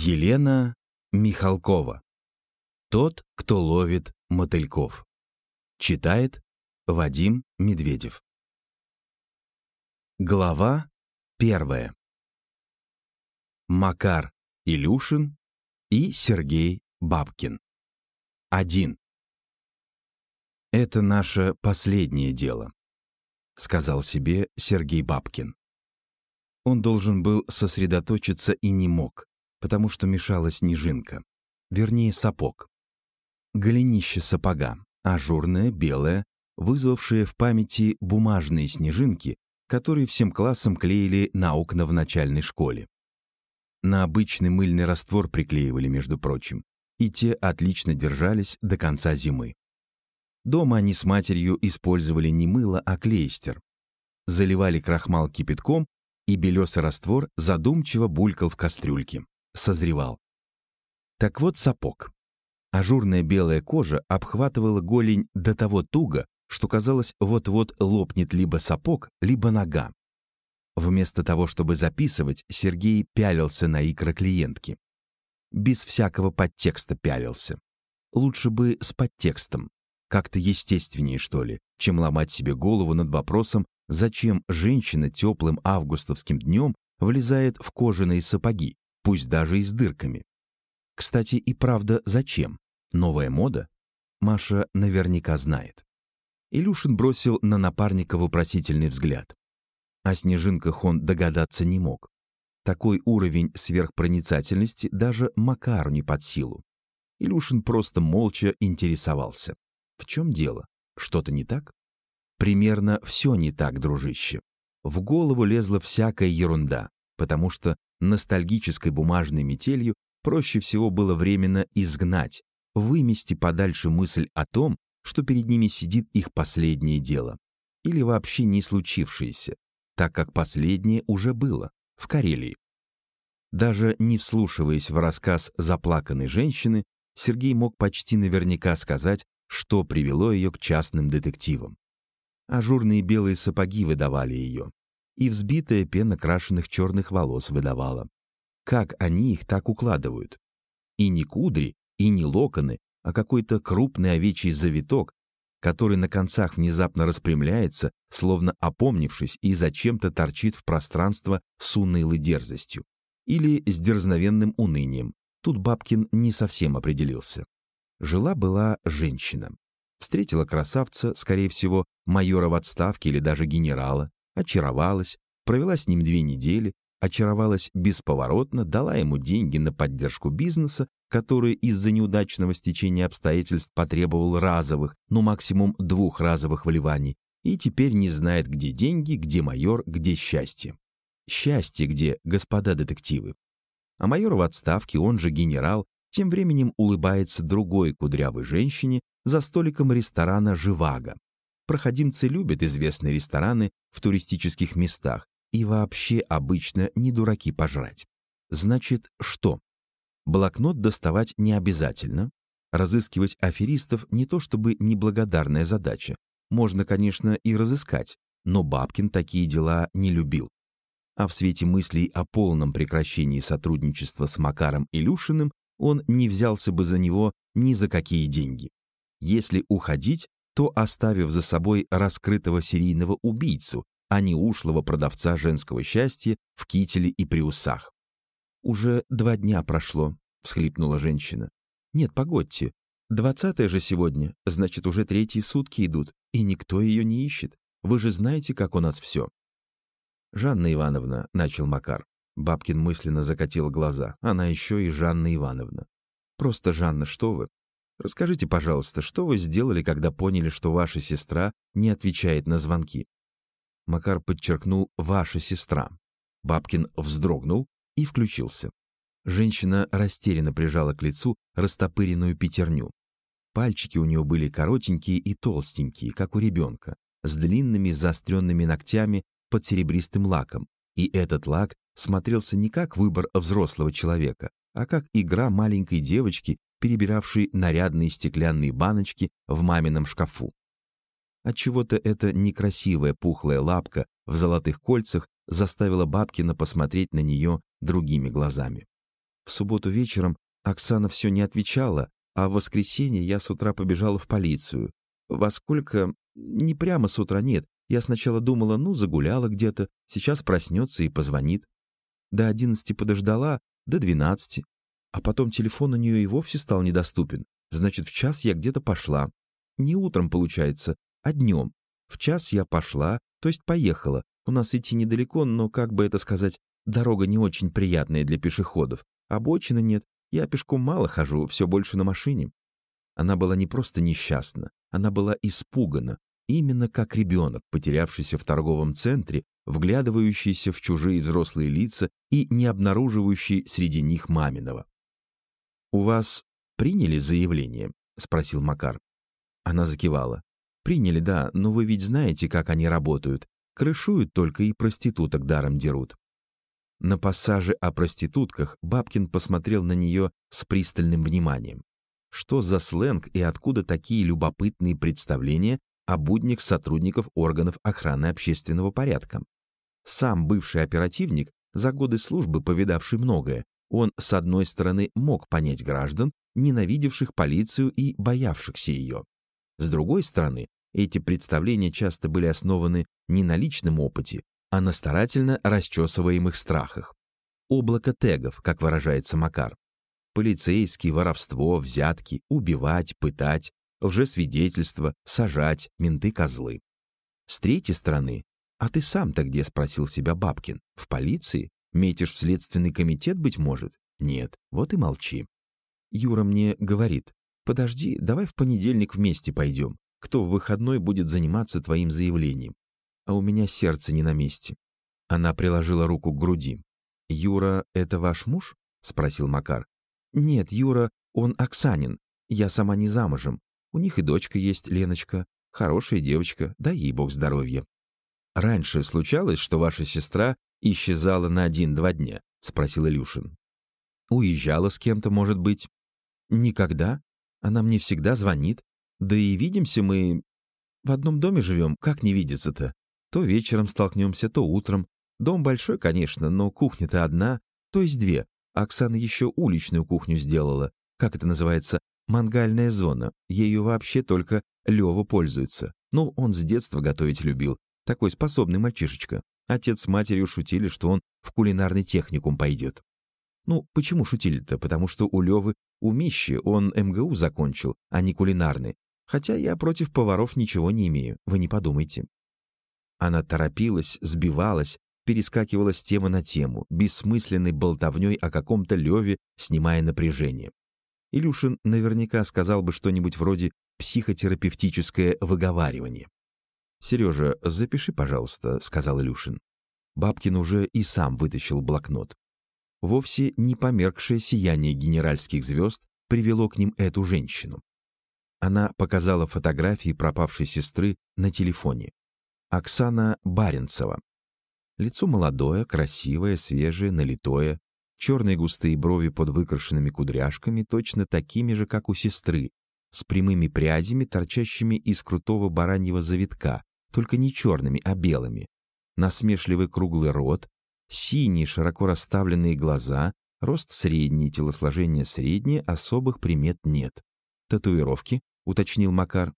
Елена Михалкова. Тот, кто ловит мотыльков. Читает Вадим Медведев. Глава первая. Макар Илюшин и Сергей Бабкин. Один. «Это наше последнее дело», — сказал себе Сергей Бабкин. Он должен был сосредоточиться и не мог, потому что мешала снежинка, вернее сапог. Голенище сапога, ажурное, белое, вызвавшее в памяти бумажные снежинки, которые всем классом клеили на окна в начальной школе. На обычный мыльный раствор приклеивали, между прочим, и те отлично держались до конца зимы. Дома они с матерью использовали не мыло, а клейстер. Заливали крахмал кипятком, и белесый раствор задумчиво булькал в кастрюльке созревал. Так вот сапог. Ажурная белая кожа обхватывала голень до того туго, что казалось, вот-вот лопнет либо сапог, либо нога. Вместо того, чтобы записывать, Сергей пялился на икра клиентки. Без всякого подтекста пялился. Лучше бы с подтекстом. Как-то естественнее, что ли, чем ломать себе голову над вопросом, зачем женщина теплым августовским днем влезает в кожаные сапоги, пусть даже и с дырками. Кстати, и правда, зачем? Новая мода? Маша наверняка знает. Илюшин бросил на напарника вопросительный взгляд. О снежинках он догадаться не мог. Такой уровень сверхпроницательности даже Макару не под силу. Илюшин просто молча интересовался. В чем дело? Что-то не так? Примерно все не так, дружище. В голову лезла всякая ерунда, потому что ностальгической бумажной метелью проще всего было временно изгнать, вымести подальше мысль о том, что перед ними сидит их последнее дело, или вообще не случившееся, так как последнее уже было, в Карелии. Даже не вслушиваясь в рассказ заплаканной женщины, Сергей мог почти наверняка сказать, что привело ее к частным детективам. Ажурные белые сапоги выдавали ее, и взбитая пена крашенных черных волос выдавала. Как они их так укладывают? И не кудри, и не локоны, а какой-то крупный овечий завиток, который на концах внезапно распрямляется, словно опомнившись и зачем-то торчит в пространство с унылой дерзостью. Или с дерзновенным унынием. Тут Бабкин не совсем определился. Жила-была женщина. Встретила красавца, скорее всего, майора в отставке или даже генерала, очаровалась, провела с ним две недели, очаровалась бесповоротно, дала ему деньги на поддержку бизнеса, который из-за неудачного стечения обстоятельств потребовал разовых, ну максимум двух разовых вливаний, и теперь не знает, где деньги, где майор, где счастье. Счастье где, господа детективы. А майор в отставке, он же генерал, тем временем улыбается другой кудрявой женщине за столиком ресторана «Живаго», Проходимцы любят известные рестораны в туристических местах и вообще обычно не дураки пожрать. Значит, что? Блокнот доставать не обязательно. Разыскивать аферистов не то чтобы неблагодарная задача. Можно, конечно, и разыскать, но Бабкин такие дела не любил. А в свете мыслей о полном прекращении сотрудничества с Макаром Илюшиным он не взялся бы за него ни за какие деньги. Если уходить, то оставив за собой раскрытого серийного убийцу, а не ушлого продавца женского счастья в кителе и при усах. «Уже два дня прошло», — всхлипнула женщина. «Нет, погодьте. Двадцатое же сегодня, значит, уже третьи сутки идут, и никто ее не ищет. Вы же знаете, как у нас все». «Жанна Ивановна», — начал Макар. Бабкин мысленно закатил глаза. Она еще и Жанна Ивановна. «Просто, Жанна, что вы? Расскажите, пожалуйста, что вы сделали, когда поняли, что ваша сестра не отвечает на звонки?» Макар подчеркнул «ваша сестра». Бабкин вздрогнул и включился. Женщина растерянно прижала к лицу растопыренную пятерню. Пальчики у нее были коротенькие и толстенькие, как у ребенка, с длинными заостренными ногтями под серебристым лаком, и этот лак смотрелся не как выбор взрослого человека, а как игра маленькой девочки перебиравший нарядные стеклянные баночки в мамином шкафу. Отчего-то эта некрасивая пухлая лапка в золотых кольцах заставила Бабкина посмотреть на нее другими глазами. В субботу вечером Оксана все не отвечала, а в воскресенье я с утра побежала в полицию. Во сколько? Не прямо с утра, нет. Я сначала думала, ну, загуляла где-то, сейчас проснется и позвонит. До одиннадцати подождала, до двенадцати. А потом телефон у нее и вовсе стал недоступен. Значит, в час я где-то пошла. Не утром, получается, а днем. В час я пошла, то есть поехала. У нас идти недалеко, но, как бы это сказать, дорога не очень приятная для пешеходов. Обочины нет, я пешком мало хожу, все больше на машине. Она была не просто несчастна, она была испугана, именно как ребенок, потерявшийся в торговом центре, вглядывающийся в чужие взрослые лица и не обнаруживающий среди них маминого. «У вас приняли заявление?» — спросил Макар. Она закивала. «Приняли, да, но вы ведь знаете, как они работают. Крышуют только и проституток даром дерут». На пассаже о проститутках Бабкин посмотрел на нее с пристальным вниманием. Что за сленг и откуда такие любопытные представления о буднях сотрудников органов охраны общественного порядка? Сам бывший оперативник, за годы службы повидавший многое, он, с одной стороны, мог понять граждан, ненавидевших полицию и боявшихся ее. С другой стороны, эти представления часто были основаны не на личном опыте, а на старательно расчесываемых страхах. Облако тегов, как выражается Макар. Полицейские, воровство, взятки, убивать, пытать, лжесвидетельство, сажать, менты-козлы. С третьей стороны, а ты сам-то где, спросил себя Бабкин? В полиции? Метишь в следственный комитет, быть может? Нет, вот и молчи. Юра мне говорит, подожди, давай в понедельник вместе пойдем. Кто в выходной будет заниматься твоим заявлением? а у меня сердце не на месте. Она приложила руку к груди. «Юра — это ваш муж?» — спросил Макар. «Нет, Юра, он Оксанин. Я сама не замужем. У них и дочка есть, Леночка. Хорошая девочка, дай ей бог здоровья». «Раньше случалось, что ваша сестра исчезала на один-два дня?» — спросил Илюшин. «Уезжала с кем-то, может быть?» «Никогда. Она мне всегда звонит. Да и видимся мы... В одном доме живем, как не видеться-то? То вечером столкнемся, то утром. Дом большой, конечно, но кухня-то одна, то есть две. Оксана еще уличную кухню сделала. Как это называется? Мангальная зона. Ею вообще только Лева пользуется. Ну, он с детства готовить любил. Такой способный мальчишечка. Отец с матерью шутили, что он в кулинарный техникум пойдет. Ну, почему шутили-то? Потому что у Левы умище, он МГУ закончил, а не кулинарный. Хотя я против поваров ничего не имею, вы не подумайте. Она торопилась, сбивалась, перескакивала с темы на тему, бессмысленной болтовней о каком-то Леве, снимая напряжение. Илюшин наверняка сказал бы что-нибудь вроде «психотерапевтическое выговаривание». «Сережа, запиши, пожалуйста», — сказал Илюшин. Бабкин уже и сам вытащил блокнот. Вовсе не померкшее сияние генеральских звезд привело к ним эту женщину. Она показала фотографии пропавшей сестры на телефоне. Оксана Баренцева. Лицо молодое, красивое, свежее, налитое, черные густые брови под выкрашенными кудряшками, точно такими же, как у сестры, с прямыми прядями, торчащими из крутого бараньего завитка, только не черными, а белыми. Насмешливый круглый рот, синие широко расставленные глаза, рост средний, телосложение среднее, особых примет нет. Татуировки, уточнил Макар.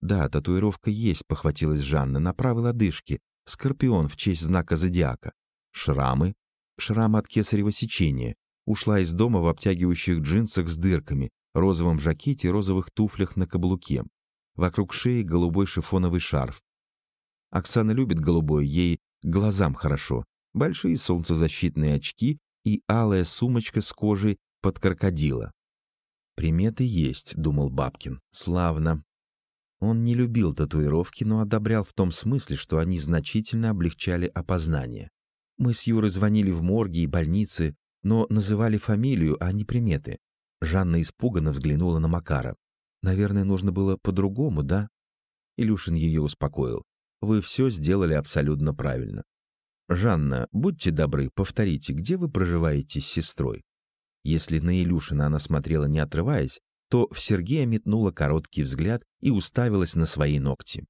«Да, татуировка есть», — похватилась Жанна, на правой лодыжке. Скорпион в честь знака зодиака. Шрамы. Шрам от кесарево сечения. Ушла из дома в обтягивающих джинсах с дырками, розовом жакете и розовых туфлях на каблуке. Вокруг шеи голубой шифоновый шарф. Оксана любит голубой, ей глазам хорошо. Большие солнцезащитные очки и алая сумочка с кожей под крокодила. «Приметы есть», — думал Бабкин. «Славно. Он не любил татуировки, но одобрял в том смысле, что они значительно облегчали опознание. Мы с Юрой звонили в морги и больницы, но называли фамилию, а не приметы. Жанна испуганно взглянула на Макара. «Наверное, нужно было по-другому, да?» Илюшин ее успокоил. «Вы все сделали абсолютно правильно. Жанна, будьте добры, повторите, где вы проживаете с сестрой?» Если на Илюшина она смотрела не отрываясь, то в Сергея метнула короткий взгляд и уставилась на свои ногти.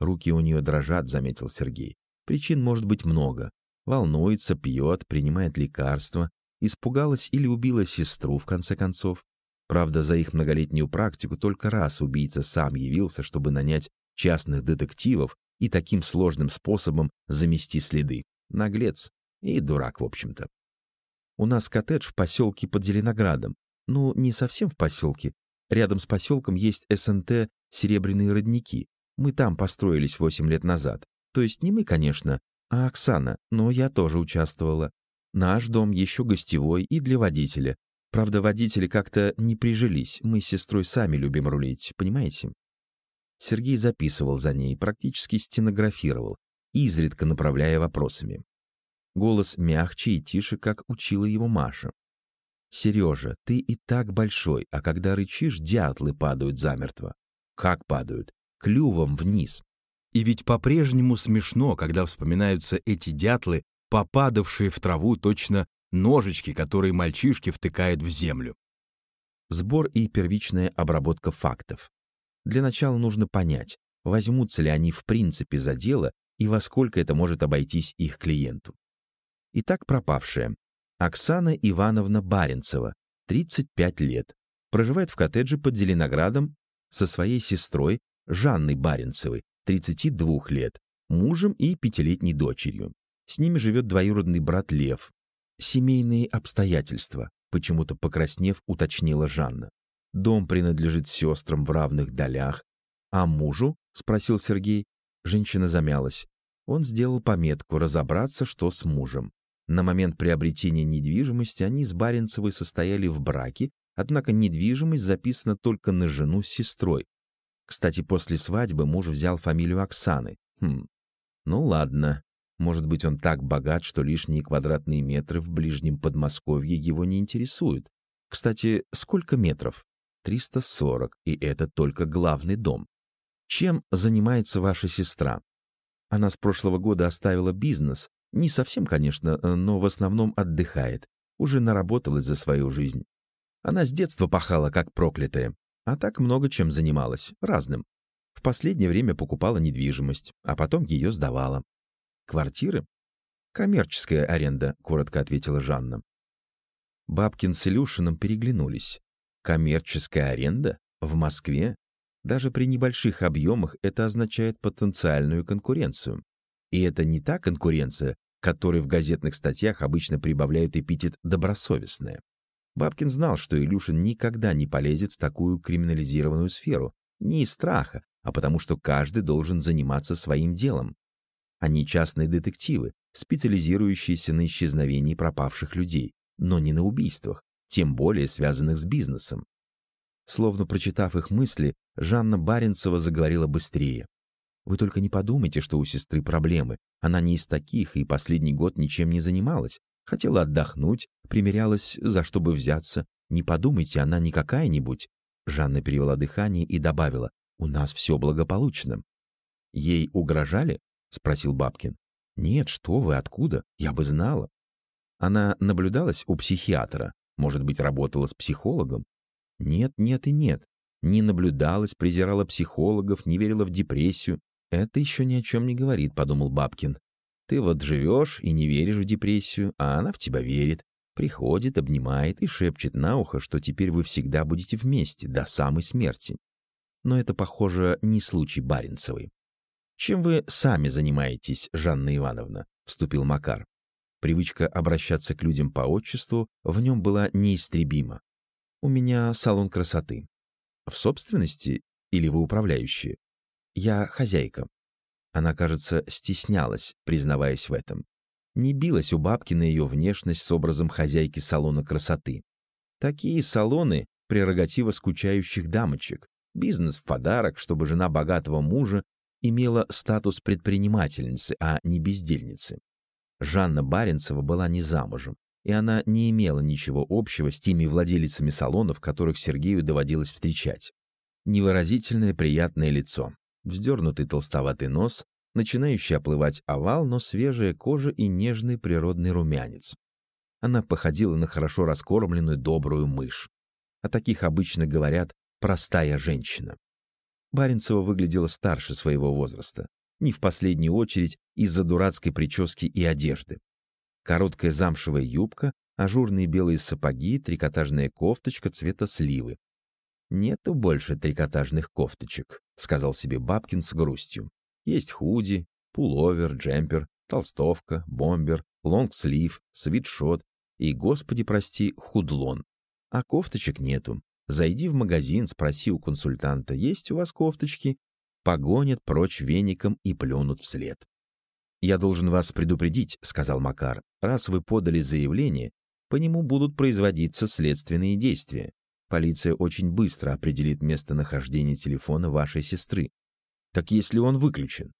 «Руки у нее дрожат», — заметил Сергей. «Причин может быть много. Волнуется, пьет, принимает лекарства. Испугалась или убила сестру, в конце концов. Правда, за их многолетнюю практику только раз убийца сам явился, чтобы нанять частных детективов и таким сложным способом замести следы. Наглец и дурак, в общем-то. У нас коттедж в поселке под Зеленоградом. Ну, не совсем в поселке. Рядом с поселком есть СНТ «Серебряные родники». Мы там построились 8 лет назад. То есть не мы, конечно, а Оксана, но я тоже участвовала. Наш дом еще гостевой и для водителя. Правда, водители как-то не прижились, мы с сестрой сами любим рулить, понимаете? Сергей записывал за ней, практически стенографировал, изредка направляя вопросами. Голос мягче и тише, как учила его Маша. «Сережа, ты и так большой, а когда рычишь, дятлы падают замертво». «Как падают?» «Клювом вниз». И ведь по-прежнему смешно, когда вспоминаются эти дятлы, попадавшие в траву точно ножички, которые мальчишки втыкают в землю. Сбор и первичная обработка фактов. Для начала нужно понять, возьмутся ли они в принципе за дело и во сколько это может обойтись их клиенту. Итак, пропавшая. Оксана Ивановна Баренцева, 35 лет, проживает в коттедже под Зеленоградом со своей сестрой Жанной Баренцевой, 32 лет, мужем и пятилетней дочерью. С ними живет двоюродный брат Лев. Семейные обстоятельства, почему-то покраснев, уточнила Жанна. Дом принадлежит сестрам в равных долях. А мужу? Спросил Сергей. Женщина замялась. Он сделал пометку разобраться, что с мужем. На момент приобретения недвижимости они с Баренцевой состояли в браке, однако недвижимость записана только на жену с сестрой. Кстати, после свадьбы муж взял фамилию Оксаны. Хм, ну ладно. Может быть, он так богат, что лишние квадратные метры в ближнем Подмосковье его не интересуют. Кстати, сколько метров? 340, и это только главный дом. Чем занимается ваша сестра? Она с прошлого года оставила бизнес. Не совсем, конечно, но в основном отдыхает. Уже наработалась за свою жизнь. Она с детства пахала, как проклятая. А так много чем занималась, разным. В последнее время покупала недвижимость, а потом ее сдавала. Квартиры? Коммерческая аренда, коротко ответила Жанна. Бабкин с Илюшиным переглянулись. Коммерческая аренда? В Москве? Даже при небольших объемах это означает потенциальную конкуренцию. И это не та конкуренция, которой в газетных статьях обычно прибавляют эпитет «добросовестная». Бабкин знал, что Илюшин никогда не полезет в такую криминализированную сферу, не из страха, а потому что каждый должен заниматься своим делом. Они частные детективы, специализирующиеся на исчезновении пропавших людей, но не на убийствах, тем более связанных с бизнесом. Словно прочитав их мысли, Жанна Баренцева заговорила быстрее. «Вы только не подумайте, что у сестры проблемы. Она не из таких и последний год ничем не занималась. Хотела отдохнуть, примерялась, за что бы взяться. Не подумайте, она не какая-нибудь». Жанна перевела дыхание и добавила, «У нас все благополучно». «Ей угрожали?» — спросил Бабкин. «Нет, что вы, откуда? Я бы знала». Она наблюдалась у психиатра, может быть, работала с психологом? Нет, нет и нет. Не наблюдалась, презирала психологов, не верила в депрессию. Это еще ни о чем не говорит, подумал Бабкин. Ты вот живешь и не веришь в депрессию, а она в тебя верит. Приходит, обнимает и шепчет на ухо, что теперь вы всегда будете вместе, до самой смерти. Но это, похоже, не случай Баренцевой. «Чем вы сами занимаетесь, Жанна Ивановна?» — вступил Макар. Привычка обращаться к людям по отчеству в нем была неистребима. «У меня салон красоты. В собственности или вы управляющие? Я хозяйка». Она, кажется, стеснялась, признаваясь в этом. Не билась у бабки на ее внешность с образом хозяйки салона красоты. Такие салоны — прерогатива скучающих дамочек. Бизнес в подарок, чтобы жена богатого мужа имела статус предпринимательницы, а не бездельницы. Жанна Баренцева была не замужем, и она не имела ничего общего с теми владелицами салонов, которых Сергею доводилось встречать. Невыразительное приятное лицо, вздернутый толстоватый нос, начинающий оплывать овал, но свежая кожа и нежный природный румянец. Она походила на хорошо раскормленную добрую мышь. О таких обычно говорят «простая женщина». Баренцева выглядела старше своего возраста не в последнюю очередь из-за дурацкой прически и одежды. Короткая замшевая юбка, Ажурные белые сапоги, трикотажная кофточка цвета сливы. «Нету больше трикотажных кофточек», — сказал себе Бабкин с грустью. «Есть худи, пуловер, джемпер, толстовка, бомбер, лонгслив, свитшот и, господи прости, худлон. А кофточек нету. Зайди в магазин, спроси у консультанта, есть у вас кофточки? Погонят прочь веником и плюнут вслед. «Я должен вас предупредить», — сказал Макар. «Раз вы подали заявление, по нему будут производиться следственные действия. Полиция очень быстро определит местонахождение телефона вашей сестры. Так если он выключен?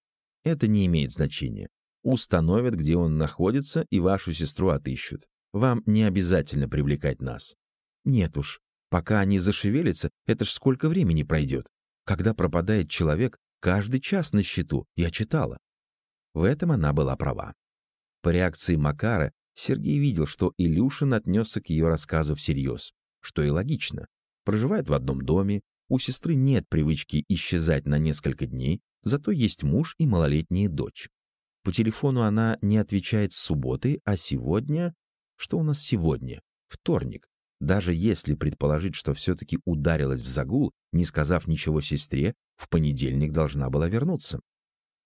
Это не имеет значения. Установят, где он находится, и вашу сестру отыщут. Вам не обязательно привлекать нас. Нет уж, пока они зашевелятся, это ж сколько времени пройдет. Когда пропадает человек, каждый час на счету, я читала. В этом она была права. По реакции Макара Сергей видел, что Илюшин отнесся к ее рассказу всерьез, что и логично. Проживает в одном доме, у сестры нет привычки исчезать на несколько дней, зато есть муж и малолетняя дочь. По телефону она не отвечает с субботы, а сегодня... Что у нас сегодня? Вторник. Даже если предположить, что все-таки ударилась в загул, не сказав ничего сестре, в понедельник должна была вернуться.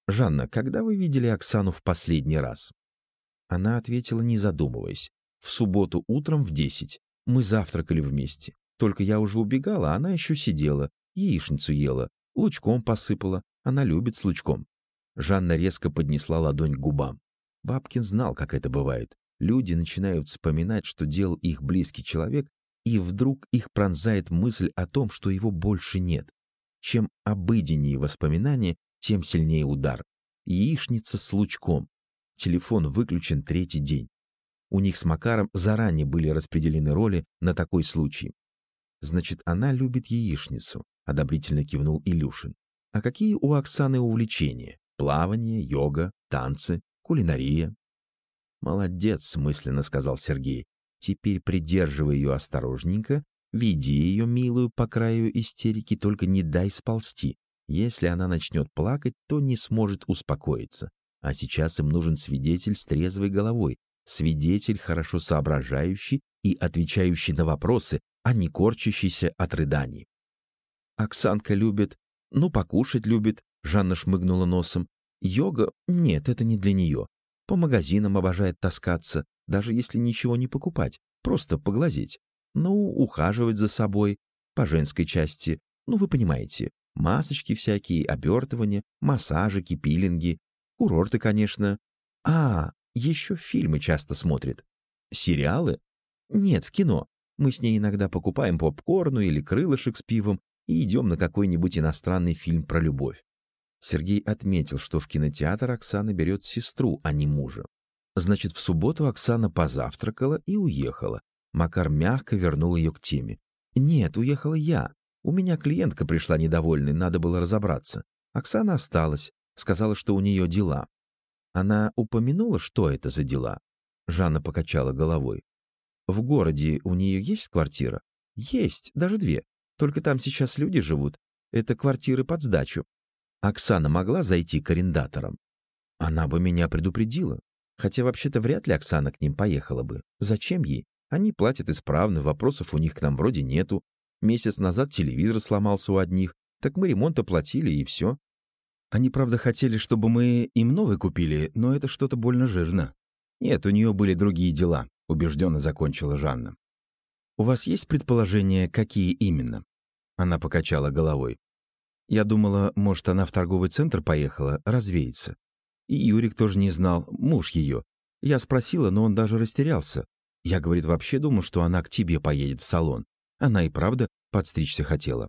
«Жанна, когда вы видели Оксану в последний раз?» Она ответила, не задумываясь. «В субботу утром в десять. Мы завтракали вместе. Только я уже убегала, а она еще сидела, яичницу ела, лучком посыпала. Она любит с лучком». Жанна резко поднесла ладонь к губам. Бабкин знал, как это бывает. Люди начинают вспоминать, что делал их близкий человек, и вдруг их пронзает мысль о том, что его больше нет. Чем обыденнее воспоминания, тем сильнее удар. Яичница с лучком. Телефон выключен третий день. У них с Макаром заранее были распределены роли на такой случай. «Значит, она любит яичницу», — одобрительно кивнул Илюшин. «А какие у Оксаны увлечения? Плавание, йога, танцы, кулинария?» «Молодец», — мысленно сказал Сергей. «Теперь придерживай ее осторожненько, веди ее, милую, по краю истерики, только не дай сползти. Если она начнет плакать, то не сможет успокоиться. А сейчас им нужен свидетель с трезвой головой, свидетель, хорошо соображающий и отвечающий на вопросы, а не корчащийся от рыданий. Оксанка любит, ну, покушать любит, Жанна шмыгнула носом. Йога? Нет, это не для нее. По магазинам обожает таскаться, даже если ничего не покупать, просто поглазеть. Ну, ухаживать за собой, по женской части, ну, вы понимаете, Масочки всякие, обертывания, массажики, пилинги, курорты, конечно. А, еще фильмы часто смотрит. Сериалы? Нет, в кино. Мы с ней иногда покупаем попкорну или крылышек с пивом и идем на какой-нибудь иностранный фильм про любовь. Сергей отметил, что в кинотеатр Оксана берет сестру, а не мужа. Значит, в субботу Оксана позавтракала и уехала. Макар мягко вернул ее к теме. «Нет, уехала я. У меня клиентка пришла недовольной, надо было разобраться. Оксана осталась, сказала, что у нее дела. Она упомянула, что это за дела? Жанна покачала головой. В городе у нее есть квартира? Есть, даже две. Только там сейчас люди живут. Это квартиры под сдачу. Оксана могла зайти к арендаторам? Она бы меня предупредила. Хотя вообще-то вряд ли Оксана к ним поехала бы. Зачем ей? Они платят исправно, вопросов у них к нам вроде нету. Месяц назад телевизор сломался у одних, так мы ремонт оплатили и все. Они, правда, хотели, чтобы мы им новый купили, но это что-то больно жирно. Нет, у нее были другие дела, убежденно закончила Жанна. У вас есть предположение, какие именно? Она покачала головой. Я думала, может, она в торговый центр поехала, развеяться. И Юрик тоже не знал, муж ее. Я спросила, но он даже растерялся. Я, говорит, вообще думал, что она к тебе поедет в салон. Она и правда подстричься хотела.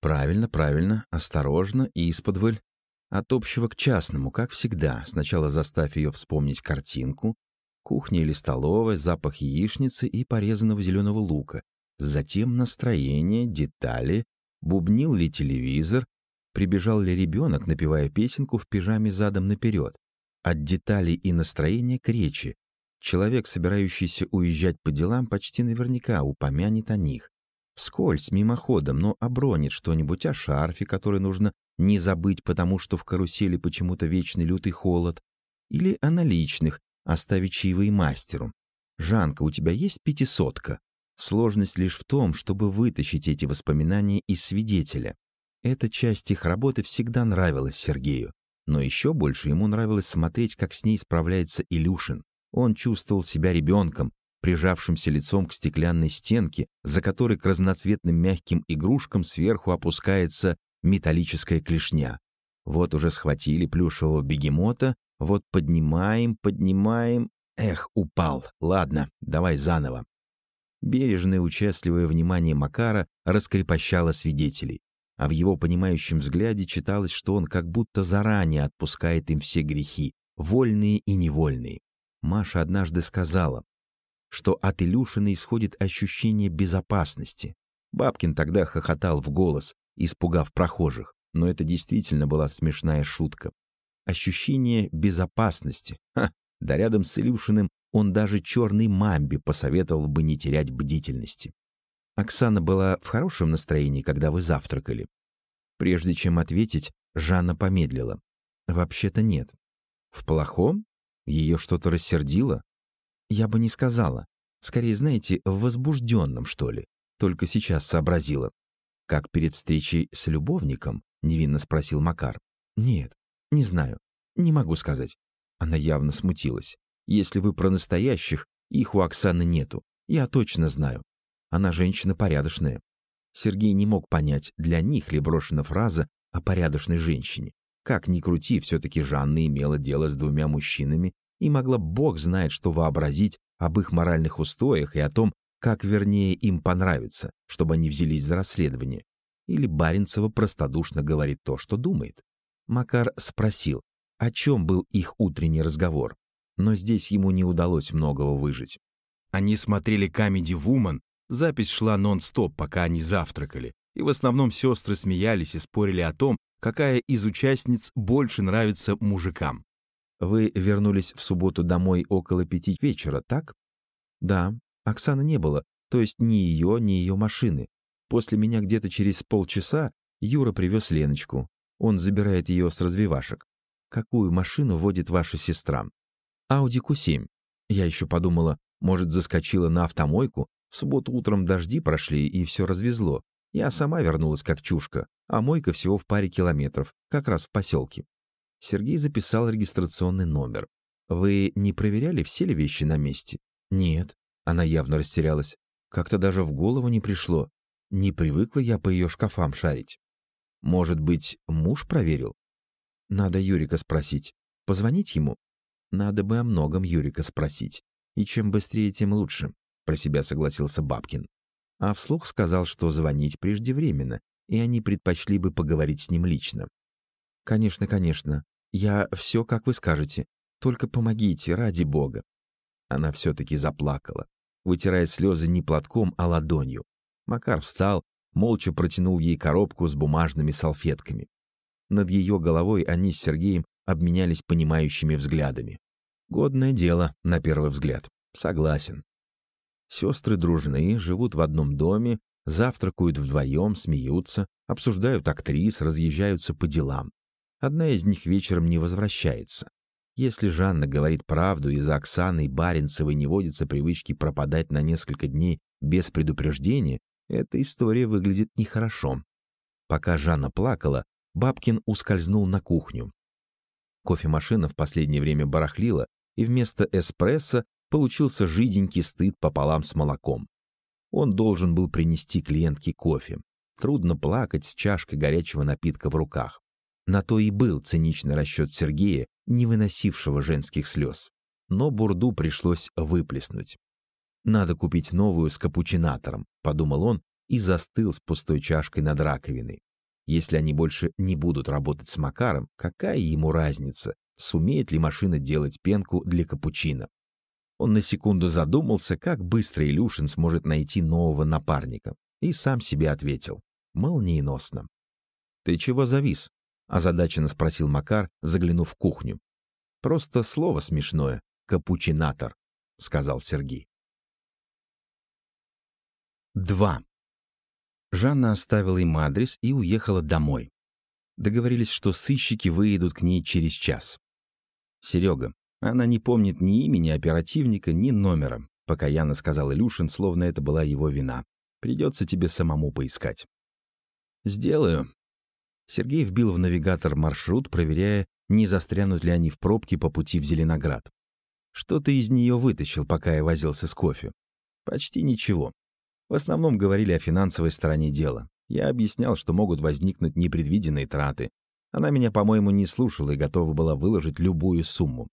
Правильно, правильно, осторожно и исподволь. От общего к частному, как всегда. Сначала заставь ее вспомнить картинку, кухня или столовая, запах яичницы и порезанного зеленого лука. Затем настроение, детали, бубнил ли телевизор, прибежал ли ребенок, напевая песенку в пижаме задом наперед. От деталей и настроения к речи, Человек, собирающийся уезжать по делам, почти наверняка упомянет о них. Вскользь, мимоходом, но обронит что-нибудь о шарфе, который нужно не забыть, потому что в карусели почему-то вечный лютый холод, или о наличных, оставить чаевые мастеру. «Жанка, у тебя есть пятисотка?» Сложность лишь в том, чтобы вытащить эти воспоминания из свидетеля. Эта часть их работы всегда нравилась Сергею. Но еще больше ему нравилось смотреть, как с ней справляется Илюшин. Он чувствовал себя ребенком, прижавшимся лицом к стеклянной стенке, за которой к разноцветным мягким игрушкам сверху опускается металлическая клешня. Вот уже схватили плюшевого бегемота, вот поднимаем, поднимаем. Эх, упал. Ладно, давай заново. Бережное участливое внимание Макара раскрепощало свидетелей, а в его понимающем взгляде читалось, что он как будто заранее отпускает им все грехи, вольные и невольные. Маша однажды сказала, что от Илюшина исходит ощущение безопасности. Бабкин тогда хохотал в голос, испугав прохожих, но это действительно была смешная шутка. Ощущение безопасности. Ха, да рядом с Илюшиным он даже черной мамбе посоветовал бы не терять бдительности. Оксана была в хорошем настроении, когда вы завтракали. Прежде чем ответить, Жанна помедлила. Вообще-то нет. В плохом? Ее что-то рассердило? Я бы не сказала. Скорее, знаете, в возбужденном, что ли. Только сейчас сообразила. Как перед встречей с любовником? Невинно спросил Макар. Нет, не знаю. Не могу сказать. Она явно смутилась. Если вы про настоящих, их у Оксаны нету. Я точно знаю. Она женщина порядочная. Сергей не мог понять, для них ли брошена фраза о порядочной женщине. Как ни крути, все-таки Жанна имела дело с двумя мужчинами и могла бог знает, что вообразить об их моральных устоях и о том, как вернее им понравится, чтобы они взялись за расследование. Или Баренцева простодушно говорит то, что думает. Макар спросил, о чем был их утренний разговор, но здесь ему не удалось многого выжить. Они смотрели «Камеди Вуман», запись шла нон-стоп, пока они завтракали, и в основном сестры смеялись и спорили о том, какая из участниц больше нравится мужикам. Вы вернулись в субботу домой около пяти вечера, так? Да, Оксаны не было, то есть ни ее, ни ее машины. После меня где-то через полчаса Юра привез Леночку. Он забирает ее с развивашек. Какую машину водит ваша сестра? Ауди Q7. Я еще подумала, может, заскочила на автомойку. В субботу утром дожди прошли и все развезло. Я сама вернулась как чушка, а мойка всего в паре километров, как раз в поселке. Сергей записал регистрационный номер. «Вы не проверяли, все ли вещи на месте?» «Нет». Она явно растерялась. Как-то даже в голову не пришло. Не привыкла я по ее шкафам шарить. Может быть, муж проверил? Надо Юрика спросить. Позвонить ему? Надо бы о многом Юрика спросить. И чем быстрее, тем лучше, про себя согласился Бабкин. А вслух сказал, что звонить преждевременно, и они предпочли бы поговорить с ним лично. «Конечно, конечно. Я все, как вы скажете. Только помогите, ради бога». Она все-таки заплакала, вытирая слезы не платком, а ладонью. Макар встал, молча протянул ей коробку с бумажными салфетками. Над ее головой они с Сергеем обменялись понимающими взглядами. Годное дело, на первый взгляд. Согласен. Сестры дружные, живут в одном доме, завтракают вдвоем, смеются, обсуждают актрис, разъезжаются по делам. Одна из них вечером не возвращается. Если Жанна говорит правду, и за Оксаной Баренцевой не водится привычки пропадать на несколько дней без предупреждения, эта история выглядит нехорошо. Пока Жанна плакала, Бабкин ускользнул на кухню. Кофемашина в последнее время барахлила, и вместо эспрессо получился жиденький стыд пополам с молоком. Он должен был принести клиентке кофе. Трудно плакать с чашкой горячего напитка в руках. На то и был циничный расчет Сергея, не выносившего женских слез. Но бурду пришлось выплеснуть. «Надо купить новую с капучинатором», — подумал он и застыл с пустой чашкой над раковиной. Если они больше не будут работать с Макаром, какая ему разница, сумеет ли машина делать пенку для капучино? Он на секунду задумался, как быстро Илюшин сможет найти нового напарника, и сам себе ответил. Молниеносно. «Ты чего завис?» — озадаченно спросил Макар, заглянув в кухню. «Просто слово смешное. Капучинатор», — сказал Сергей. 2. Жанна оставила им адрес и уехала домой. Договорились, что сыщики выедут к ней через час. Серега. Она не помнит ни имени оперативника, ни номера. — покаянно сказал Илюшин, словно это была его вина. «Придется тебе самому поискать». «Сделаю». Сергей вбил в навигатор маршрут, проверяя, не застрянут ли они в пробке по пути в Зеленоград. «Что ты из нее вытащил, пока я возился с кофе?» «Почти ничего. В основном говорили о финансовой стороне дела. Я объяснял, что могут возникнуть непредвиденные траты. Она меня, по-моему, не слушала и готова была выложить любую сумму.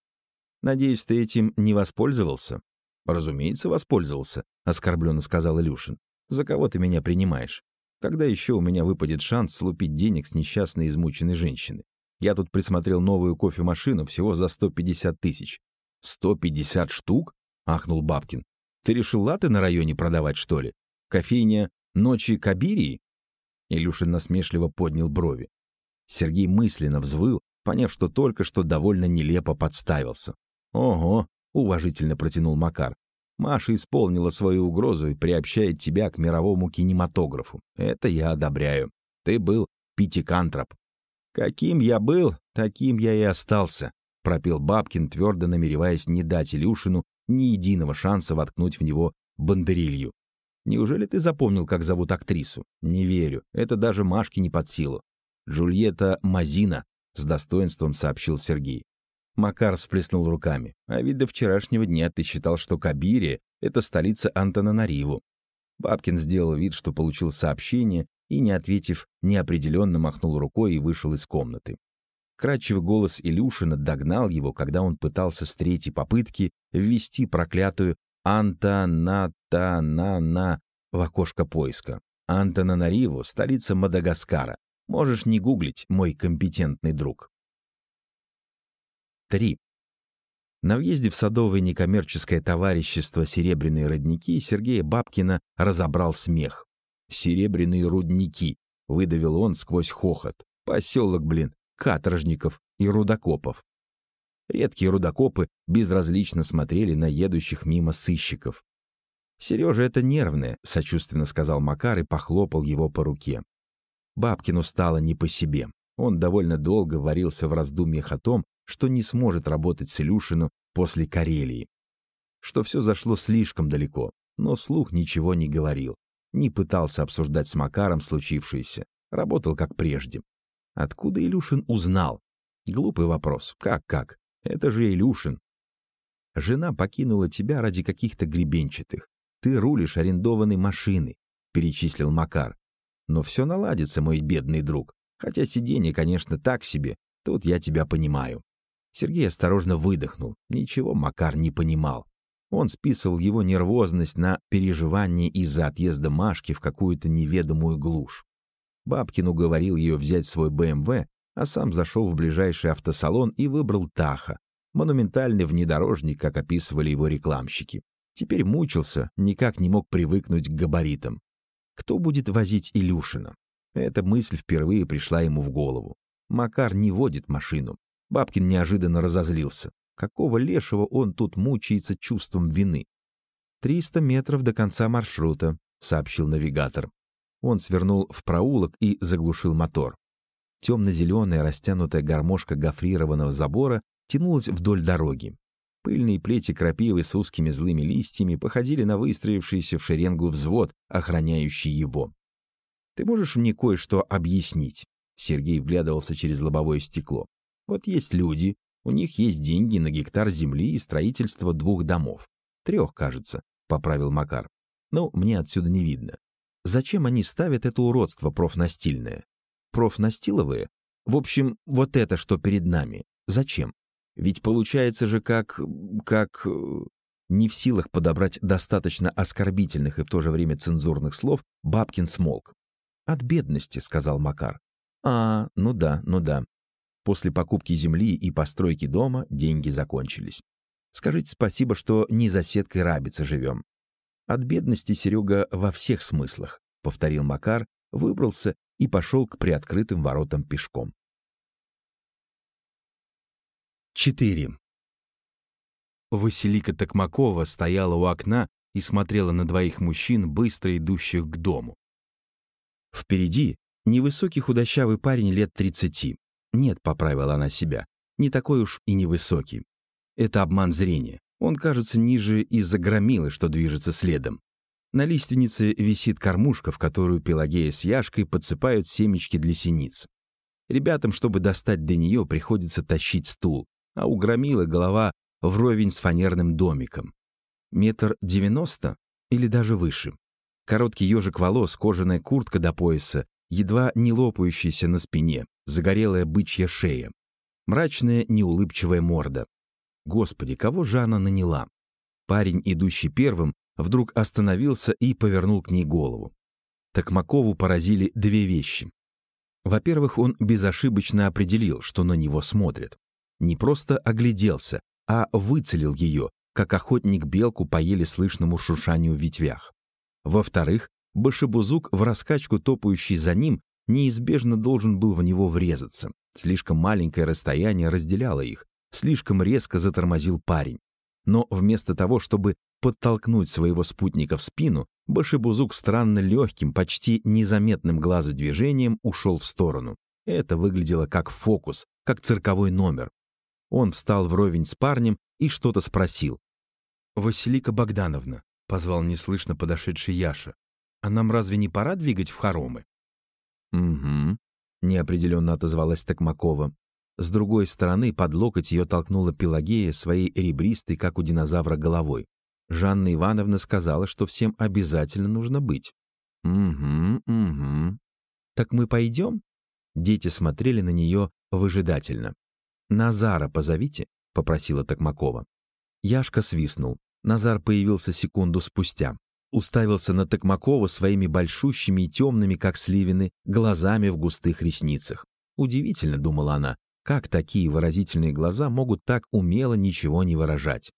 Надеюсь, ты этим не воспользовался?» «Разумеется, воспользовался», — оскорбленно сказал Илюшин. «За кого ты меня принимаешь? Когда еще у меня выпадет шанс слупить денег с несчастной измученной женщины? Я тут присмотрел новую кофемашину всего за 150 тысяч». «150 штук?» — ахнул Бабкин. «Ты решил латы на районе продавать, что ли? Кофейня «Ночи Кабирии»?» Илюшин насмешливо поднял брови. Сергей мысленно взвыл, поняв, что только что довольно нелепо подставился. «Ого!» — уважительно протянул Макар. «Маша исполнила свою угрозу и приобщает тебя к мировому кинематографу. Это я одобряю. Ты был пятикантроп». «Каким я был, таким я и остался», — пропел Бабкин, твердо намереваясь не дать Илюшину ни единого шанса воткнуть в него бандерилью. «Неужели ты запомнил, как зовут актрису? Не верю. Это даже Машке не под силу. Джульетта Мазина», — с достоинством сообщил Сергей. Макар всплеснул руками. «А ведь до вчерашнего дня ты считал, что Кабири — это столица Антананариву». Бабкин сделал вид, что получил сообщение, и, не ответив, неопределенно махнул рукой и вышел из комнаты. Кратчевый голос Илюшина догнал его, когда он пытался с третьей попытки ввести проклятую «Антанатанана» в окошко поиска. Антананариву — столица Мадагаскара. Можешь не гуглить, мой компетентный друг. 3. На въезде в садовое некоммерческое товарищество «Серебряные родники» Сергея Бабкина разобрал смех. «Серебряные рудники», — выдавил он сквозь хохот. «Поселок, блин, каторжников и рудокопов». Редкие рудокопы безразлично смотрели на едущих мимо сыщиков. «Сережа, это нервное», — сочувственно сказал Макар и похлопал его по руке. Бабкину стало не по себе. Он довольно долго варился в раздумьях о том, что не сможет работать с Илюшину после Карелии. Что все зашло слишком далеко, но вслух ничего не говорил. Не пытался обсуждать с Макаром случившееся. Работал как прежде. Откуда Илюшин узнал? Глупый вопрос. Как-как? Это же Илюшин. Жена покинула тебя ради каких-то гребенчатых. Ты рулишь арендованной машиной, перечислил Макар. Но все наладится, мой бедный друг. Хотя сиденье, конечно, так себе. Тут я тебя понимаю. Сергей осторожно выдохнул. Ничего Макар не понимал. Он списывал его нервозность на переживание из-за отъезда Машки в какую-то неведомую глушь. Бабкин уговорил ее взять свой БМВ, а сам зашел в ближайший автосалон и выбрал Таха, монументальный внедорожник, как описывали его рекламщики. Теперь мучился, никак не мог привыкнуть к габаритам. Кто будет возить Илюшина? Эта мысль впервые пришла ему в голову. Макар не водит машину. Бабкин неожиданно разозлился. Какого лешего он тут мучается чувством вины? «Триста метров до конца маршрута», — сообщил навигатор. Он свернул в проулок и заглушил мотор. Темно-зеленая растянутая гармошка гофрированного забора тянулась вдоль дороги. Пыльные плети крапивы с узкими злыми листьями походили на выстроившийся в шеренгу взвод, охраняющий его. «Ты можешь мне кое-что объяснить?» Сергей вглядывался через лобовое стекло. Вот есть люди, у них есть деньги на гектар земли и строительство двух домов. Трех, кажется, — поправил Макар. Ну, мне отсюда не видно. Зачем они ставят это уродство профнастильное? Профнастиловые? В общем, вот это, что перед нами. Зачем? Ведь получается же как... как... Э, не в силах подобрать достаточно оскорбительных и в то же время цензурных слов, Бабкин смолк. «От бедности», — сказал Макар. «А, ну да, ну да. После покупки земли и постройки дома деньги закончились. Скажите спасибо, что не за сеткой рабицы живем. От бедности, Серега, во всех смыслах, повторил Макар, выбрался и пошел к приоткрытым воротам пешком. 4. Василика Токмакова стояла у окна и смотрела на двоих мужчин, быстро идущих к дому. Впереди невысокий худощавый парень лет тридцати. Нет, поправила она себя, не такой уж и невысокий. Это обман зрения. Он кажется ниже из-за громилы, что движется следом. На лиственнице висит кормушка, в которую Пелагея с Яшкой подсыпают семечки для синиц. Ребятам, чтобы достать до нее, приходится тащить стул, а у громилы голова вровень с фанерным домиком. Метр девяносто или даже выше. Короткий ежик волос, кожаная куртка до пояса, едва не лопающаяся на спине, загорелая бычья шея. Мрачная, неулыбчивая морда. Господи, кого же она наняла? Парень, идущий первым, вдруг остановился и повернул к ней голову. Токмакову поразили две вещи. Во-первых, он безошибочно определил, что на него смотрят. Не просто огляделся, а выцелил ее, как охотник белку по еле слышному шуршанию в ветвях. Во-вторых, башебузук, в раскачку топающий за ним, неизбежно должен был в него врезаться. Слишком маленькое расстояние разделяло их, слишком резко затормозил парень. Но вместо того, чтобы подтолкнуть своего спутника в спину, Башибузук странно легким, почти незаметным глазу движением ушел в сторону. Это выглядело как фокус, как цирковой номер. Он встал вровень с парнем и что-то спросил. «Василика Богдановна», — позвал неслышно подошедший Яша, «а нам разве не пора двигать в хоромы?» «Угу», — неопределенно отозвалась Токмакова. С другой стороны, под локоть ее толкнула Пелагея своей ребристой, как у динозавра, головой. Жанна Ивановна сказала, что всем обязательно нужно быть. «Угу, угу. Так мы пойдем?» Дети смотрели на нее выжидательно. «Назара позовите», — попросила Токмакова. Яшка свистнул. Назар появился секунду спустя. Уставился на Токмакова своими большущими и темными, как сливины, глазами в густых ресницах. Удивительно, думала она, как такие выразительные глаза могут так умело ничего не выражать?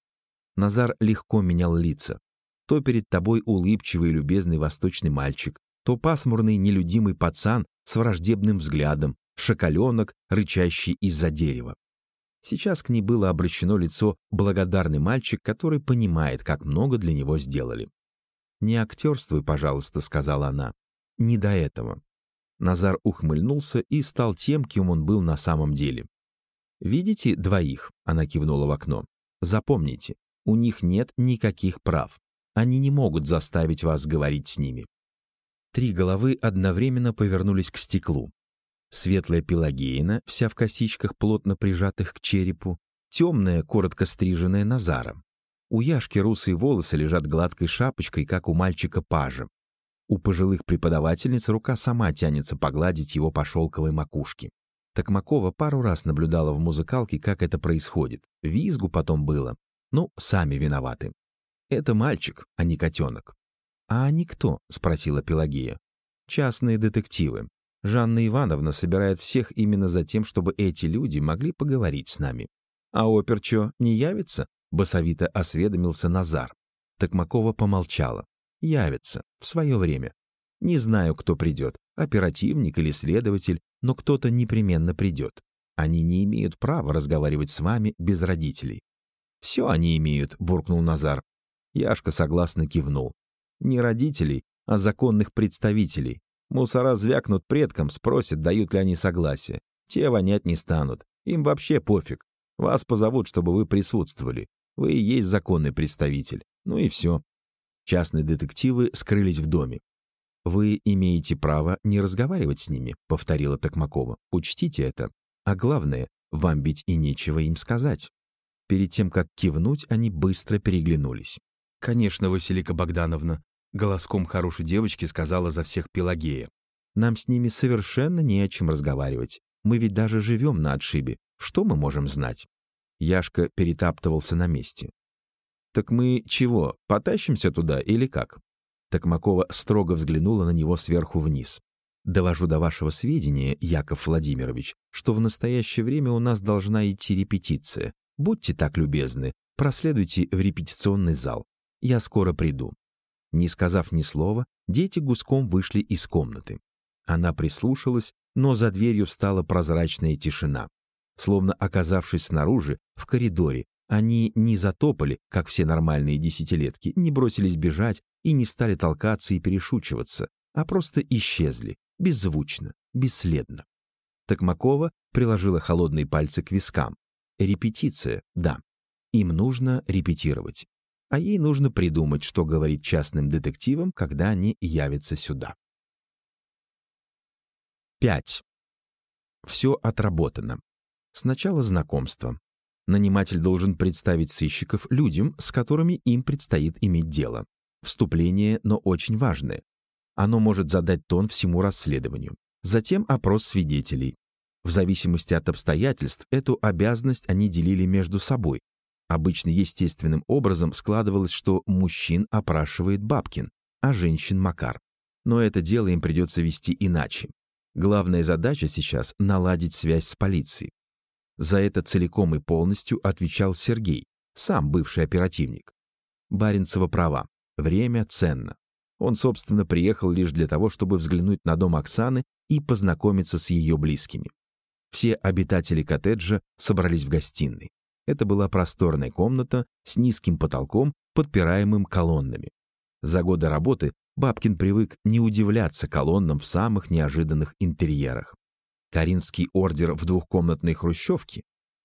Назар легко менял лица. То перед тобой улыбчивый и любезный восточный мальчик, то пасмурный нелюдимый пацан с враждебным взглядом, шоколенок, рычащий из-за дерева. Сейчас к ней было обращено лицо благодарный мальчик, который понимает, как много для него сделали. «Не актерствуй, пожалуйста», — сказала она. «Не до этого. Назар ухмыльнулся и стал тем, кем он был на самом деле. «Видите двоих?» — она кивнула в окно. «Запомните, у них нет никаких прав. Они не могут заставить вас говорить с ними». Три головы одновременно повернулись к стеклу. Светлая Пелагеина, вся в косичках, плотно прижатых к черепу, темная, коротко стриженная Назара. У Яшки русые волосы лежат гладкой шапочкой, как у мальчика-пажа. У пожилых преподавательниц рука сама тянется погладить его по шелковой макушке. Токмакова пару раз наблюдала в музыкалке, как это происходит. Визгу потом было. Ну, сами виноваты. Это мальчик, а не котенок. «А они кто?» — спросила Пелагея. «Частные детективы. Жанна Ивановна собирает всех именно за тем, чтобы эти люди могли поговорить с нами. А опер чё, не явится?» — басовито осведомился Назар. Токмакова помолчала явится в свое время. Не знаю, кто придет, оперативник или следователь, но кто-то непременно придет. Они не имеют права разговаривать с вами без родителей. «Все они имеют», — буркнул Назар. Яшка согласно кивнул. «Не родителей, а законных представителей. Мусора звякнут предкам, спросят, дают ли они согласие. Те вонять не станут. Им вообще пофиг. Вас позовут, чтобы вы присутствовали. Вы и есть законный представитель. Ну и все. Частные детективы скрылись в доме. «Вы имеете право не разговаривать с ними», — повторила Токмакова. «Учтите это. А главное, вам ведь и нечего им сказать». Перед тем, как кивнуть, они быстро переглянулись. «Конечно, Василика Богдановна», — голоском хорошей девочки сказала за всех Пелагея. «Нам с ними совершенно не о чем разговаривать. Мы ведь даже живем на отшибе. Что мы можем знать?» Яшка перетаптывался на месте. «Так мы чего, потащимся туда или как?» Токмакова строго взглянула на него сверху вниз. «Довожу до вашего сведения, Яков Владимирович, что в настоящее время у нас должна идти репетиция. Будьте так любезны, проследуйте в репетиционный зал. Я скоро приду». Не сказав ни слова, дети гуском вышли из комнаты. Она прислушалась, но за дверью встала прозрачная тишина. Словно оказавшись снаружи, в коридоре, они не затопали, как все нормальные десятилетки, не бросились бежать и не стали толкаться и перешучиваться, а просто исчезли, беззвучно, бесследно. Токмакова приложила холодные пальцы к вискам. Репетиция, да. Им нужно репетировать. А ей нужно придумать, что говорить частным детективам, когда они явятся сюда. 5. Все отработано. Сначала знакомство. Наниматель должен представить сыщиков людям, с которыми им предстоит иметь дело. Вступление, но очень важное. Оно может задать тон всему расследованию. Затем опрос свидетелей. В зависимости от обстоятельств эту обязанность они делили между собой. Обычно естественным образом складывалось, что мужчин опрашивает Бабкин, а женщин Макар. Но это дело им придется вести иначе. Главная задача сейчас — наладить связь с полицией. За это целиком и полностью отвечал Сергей, сам бывший оперативник. Баренцева права. Время ценно. Он, собственно, приехал лишь для того, чтобы взглянуть на дом Оксаны и познакомиться с ее близкими. Все обитатели коттеджа собрались в гостиной. Это была просторная комната с низким потолком, подпираемым колоннами. За годы работы Бабкин привык не удивляться колоннам в самых неожиданных интерьерах. Каринский ордер в двухкомнатной хрущевке?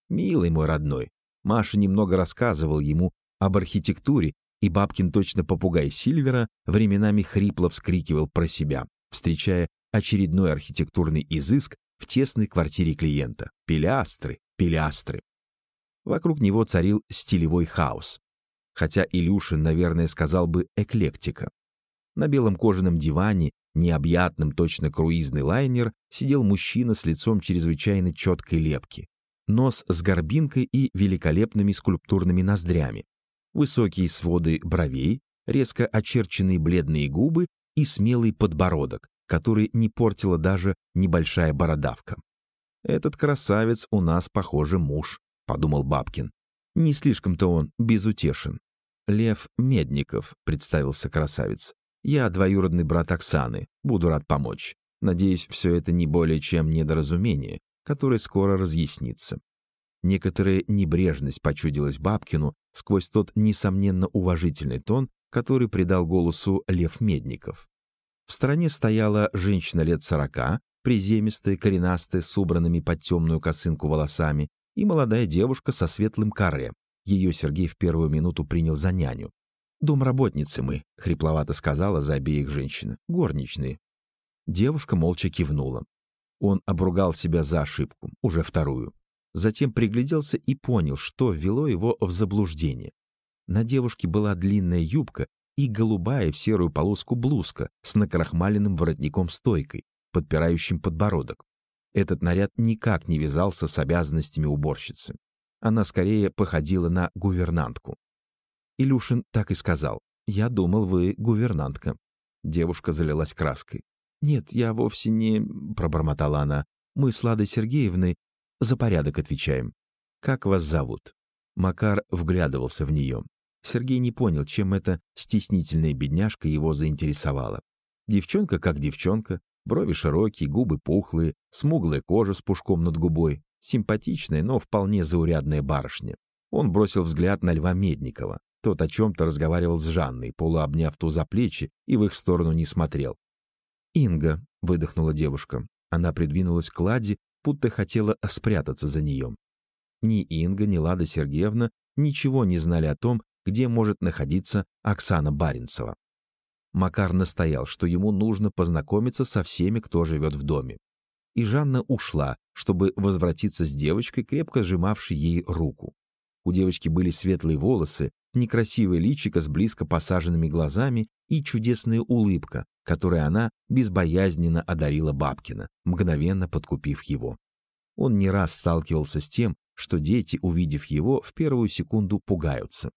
Милый мой родной, Маша немного рассказывал ему об архитектуре, и Бабкин, точно попугай Сильвера, временами хрипло вскрикивал про себя, встречая очередной архитектурный изыск в тесной квартире клиента. Пилястры, пилястры. Вокруг него царил стилевой хаос. Хотя Илюшин, наверное, сказал бы эклектика. На белом кожаном диване, необъятном точно круизный лайнер, сидел мужчина с лицом чрезвычайно четкой лепки. Нос с горбинкой и великолепными скульптурными ноздрями. Высокие своды бровей, резко очерченные бледные губы и смелый подбородок, который не портила даже небольшая бородавка. «Этот красавец у нас, похоже, муж», — подумал Бабкин. «Не слишком-то он безутешен». «Лев Медников», — представился красавец. Я двоюродный брат Оксаны, буду рад помочь. Надеюсь, все это не более чем недоразумение, которое скоро разъяснится. Некоторая небрежность почудилась Бабкину сквозь тот, несомненно, уважительный тон, который придал голосу Лев Медников. В стороне стояла женщина лет сорока, приземистая, коренастая, с убранными под темную косынку волосами, и молодая девушка со светлым каре. Ее Сергей в первую минуту принял за няню. «Домработницы мы», — хрипловато сказала за обеих женщин. «Горничные». Девушка молча кивнула. Он обругал себя за ошибку, уже вторую. Затем пригляделся и понял, что ввело его в заблуждение. На девушке была длинная юбка и голубая в серую полоску блузка с накрахмаленным воротником-стойкой, подпирающим подбородок. Этот наряд никак не вязался с обязанностями уборщицы. Она скорее походила на гувернантку. Илюшин так и сказал. «Я думал, вы гувернантка». Девушка залилась краской. «Нет, я вовсе не...» — пробормотала она. «Мы с Ладой Сергеевной за порядок отвечаем. Как вас зовут?» Макар вглядывался в нее. Сергей не понял, чем эта стеснительная бедняжка его заинтересовала. Девчонка как девчонка, брови широкие, губы пухлые, смуглая кожа с пушком над губой, симпатичная, но вполне заурядная барышня. Он бросил взгляд на Льва Медникова. Тот о чем-то разговаривал с Жанной, полуобняв ту за плечи, и в их сторону не смотрел. «Инга», — выдохнула девушка. Она придвинулась к Ладе, будто хотела спрятаться за нее. Ни Инга, ни Лада Сергеевна ничего не знали о том, где может находиться Оксана Баренцева. Макар настоял, что ему нужно познакомиться со всеми, кто живет в доме. И Жанна ушла, чтобы возвратиться с девочкой, крепко сжимавшей ей руку. У девочки были светлые волосы, некрасивое личико с близко посаженными глазами и чудесная улыбка, которой она безбоязненно одарила Бабкина, мгновенно подкупив его. Он не раз сталкивался с тем, что дети, увидев его, в первую секунду пугаются.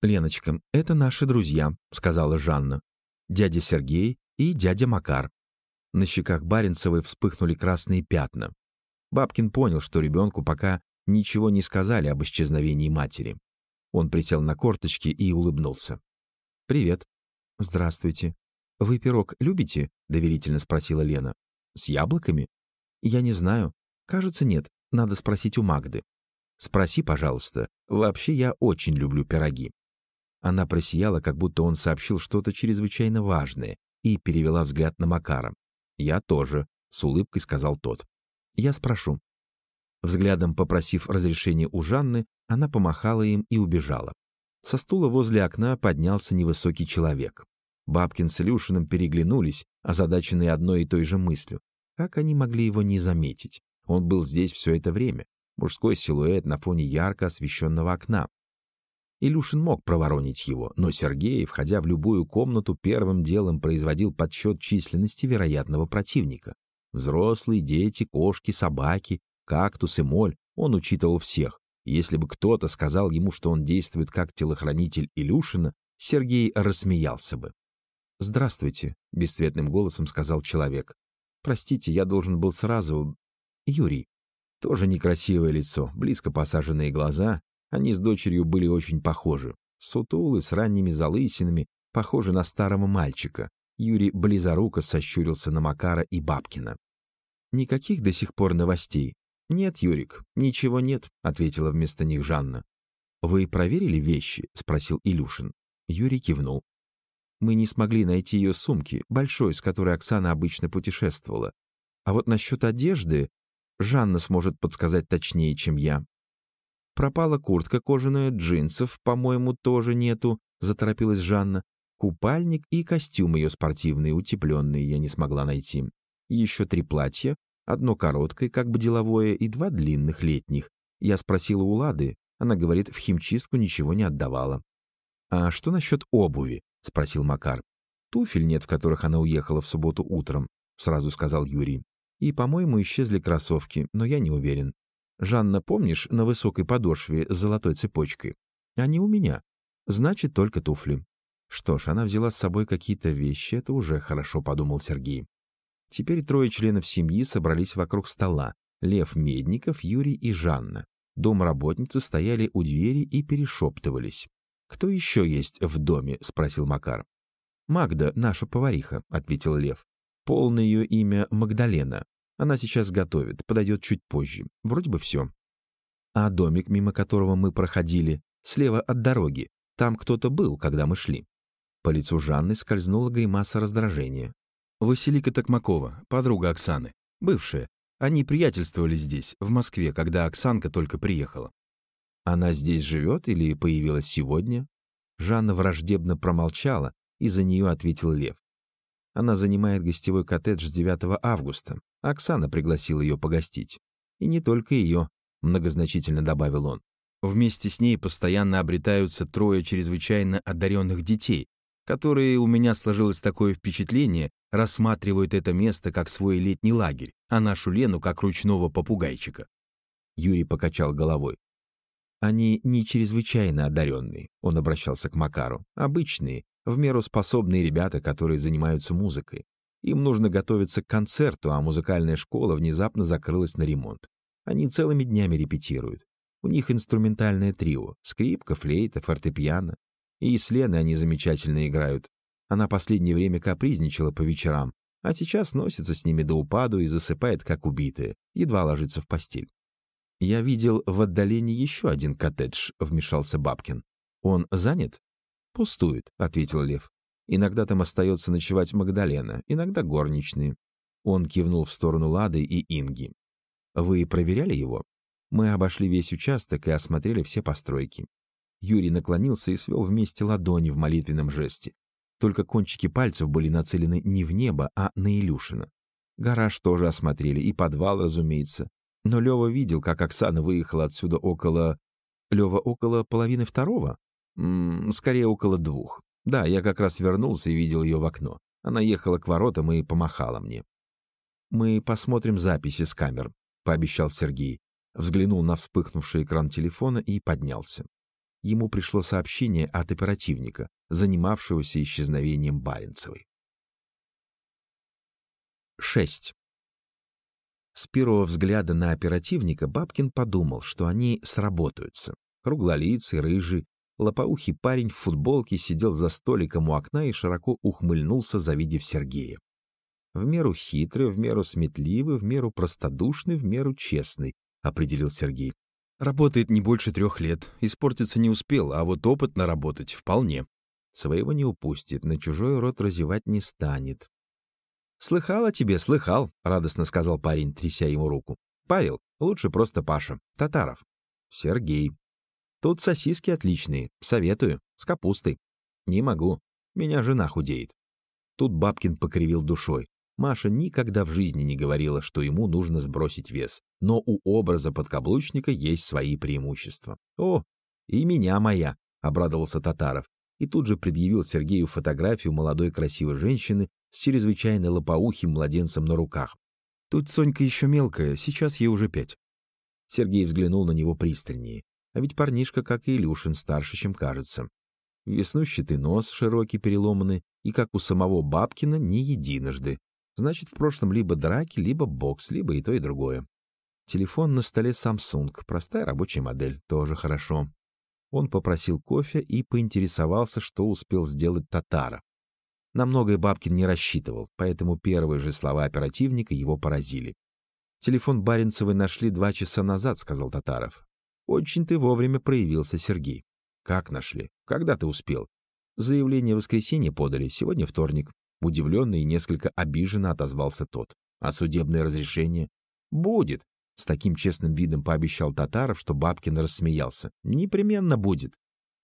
«Леночка, это наши друзья», — сказала Жанна. «Дядя Сергей и дядя Макар». На щеках Баренцевой вспыхнули красные пятна. Бабкин понял, что ребенку пока ничего не сказали об исчезновении матери. Он присел на корточки и улыбнулся. «Привет». «Здравствуйте. Вы пирог любите?» — доверительно спросила Лена. «С яблоками?» «Я не знаю. Кажется, нет. Надо спросить у Магды». «Спроси, пожалуйста. Вообще я очень люблю пироги». Она просияла, как будто он сообщил что-то чрезвычайно важное, и перевела взгляд на Макара. «Я тоже», — с улыбкой сказал тот. «Я спрошу». Взглядом попросив разрешения у Жанны, она помахала им и убежала. Со стула возле окна поднялся невысокий человек. Бабкин с Илюшиным переглянулись, озадаченные одной и той же мыслью. Как они могли его не заметить? Он был здесь все это время. Мужской силуэт на фоне ярко освещенного окна. Илюшин мог проворонить его, но Сергей, входя в любую комнату, первым делом производил подсчет численности вероятного противника. Взрослые, дети, кошки, собаки, кактус и моль. Он учитывал всех. Если бы кто-то сказал ему, что он действует как телохранитель Илюшина, Сергей рассмеялся бы. «Здравствуйте», — бесцветным голосом сказал человек. «Простите, я должен был сразу...» «Юрий». Тоже некрасивое лицо, близко посаженные глаза. Они с дочерью были очень похожи. Сутулы, с ранними залысинами, похожи на старого мальчика. Юрий близоруко сощурился на Макара и Бабкина. «Никаких до сих пор новостей?» «Нет, Юрик, ничего нет», — ответила вместо них Жанна. «Вы проверили вещи?» — спросил Илюшин. Юрий кивнул. Мы не смогли найти ее сумки, большой, с которой Оксана обычно путешествовала. А вот насчет одежды Жанна сможет подсказать точнее, чем я. Пропала куртка кожаная, джинсов, по-моему, тоже нету, заторопилась Жанна. Купальник и костюм ее спортивный, утепленный, я не смогла найти. Еще три платья, одно короткое, как бы деловое, и два длинных летних. Я спросила у Лады, она говорит, в химчистку ничего не отдавала. А что насчет обуви? — спросил Макар. «Туфель нет, в которых она уехала в субботу утром», — сразу сказал Юрий. «И, по-моему, исчезли кроссовки, но я не уверен. Жанна, помнишь, на высокой подошве с золотой цепочкой? Они у меня. Значит, только туфли». Что ж, она взяла с собой какие-то вещи, это уже хорошо, подумал Сергей. Теперь трое членов семьи собрались вокруг стола. Лев Медников, Юрий и Жанна. Домработницы стояли у двери и перешептывались. «Кто еще есть в доме?» — спросил Макар. «Магда, наша повариха», — ответил Лев. «Полное ее имя Магдалена. Она сейчас готовит, подойдет чуть позже. Вроде бы все». «А домик, мимо которого мы проходили, слева от дороги, там кто-то был, когда мы шли». По лицу Жанны скользнула гримаса раздражения. «Василика Токмакова, подруга Оксаны, бывшая. Они приятельствовали здесь, в Москве, когда Оксанка только приехала. Она здесь живет или появилась сегодня? Жанна враждебно промолчала, и за нее ответил Лев. Она занимает гостевой коттедж с 9 августа. Оксана пригласила ее погостить. И не только ее, многозначительно добавил он. Вместе с ней постоянно обретаются трое чрезвычайно одаренных детей, которые, у меня сложилось такое впечатление, рассматривают это место как свой летний лагерь, а нашу Лену как ручного попугайчика. Юрий покачал головой. Они не чрезвычайно одаренные, он обращался к Макару, обычные, в меру способные ребята, которые занимаются музыкой. Им нужно готовиться к концерту, а музыкальная школа внезапно закрылась на ремонт. Они целыми днями репетируют. У них инструментальное трио — скрипка, флейта, фортепиано. И с Леной они замечательно играют. Она последнее время капризничала по вечерам, а сейчас носится с ними до упаду и засыпает, как убитая, едва ложится в постель. «Я видел в отдалении еще один коттедж», — вмешался Бабкин. «Он занят?» «Пустует», — ответил Лев. «Иногда там остается ночевать Магдалена, иногда горничные». Он кивнул в сторону Лады и Инги. «Вы проверяли его?» Мы обошли весь участок и осмотрели все постройки. Юрий наклонился и свел вместе ладони в молитвенном жесте. Только кончики пальцев были нацелены не в небо, а на Илюшина. Гараж тоже осмотрели, и подвал, разумеется. Но Лева видел, как Оксана выехала отсюда около... Лева около половины второго? М -м, скорее, около двух. Да, я как раз вернулся и видел ее в окно. Она ехала к воротам и помахала мне. «Мы посмотрим записи с камер», — пообещал Сергей. Взглянул на вспыхнувший экран телефона и поднялся. Ему пришло сообщение от оперативника, занимавшегося исчезновением Баренцевой. 6. С первого взгляда на оперативника Бабкин подумал, что они сработаются. Круглолицый, рыжий, лопоухий парень в футболке сидел за столиком у окна и широко ухмыльнулся, завидев Сергея. В меру хитрый, в меру сметливый, в меру простодушный, в меру честный, определил Сергей. Работает не больше трех лет, испортиться не успел, а вот опыт наработать вполне. Своего не упустит, на чужой рот разевать не станет. «Слыхал о тебе, слыхал», — радостно сказал парень, тряся ему руку. Павел, лучше просто Паша. Татаров. Сергей. Тут сосиски отличные, советую, с капустой. Не могу, меня жена худеет. Тут Бабкин покривил душой. Маша никогда в жизни не говорила, что ему нужно сбросить вес. Но у образа подкаблучника есть свои преимущества. «О, и меня моя!» — обрадовался Татаров. И тут же предъявил Сергею фотографию молодой красивой женщины с чрезвычайно лопоухим младенцем на руках. «Тут Сонька еще мелкая, сейчас ей уже пять». Сергей взглянул на него пристальнее. А ведь парнишка, как и Илюшин, старше, чем кажется. Веснущатый нос, широкий, переломанный, и, как у самого Бабкина, не единожды. Значит, в прошлом либо драки, либо бокс, либо и то, и другое. Телефон на столе Samsung, простая рабочая модель, тоже хорошо. Он попросил кофе и поинтересовался, что успел сделать Татара. На многое Бабкин не рассчитывал, поэтому первые же слова оперативника его поразили. «Телефон Баренцевой нашли два часа назад», — сказал Татаров. «Очень ты вовремя проявился, Сергей». «Как нашли? Когда ты успел?» «Заявление в воскресенье подали, сегодня вторник». Удивленный и несколько обиженно отозвался тот. «А судебное разрешение?» «Будет», — с таким честным видом пообещал Татаров, что Бабкин рассмеялся. «Непременно будет.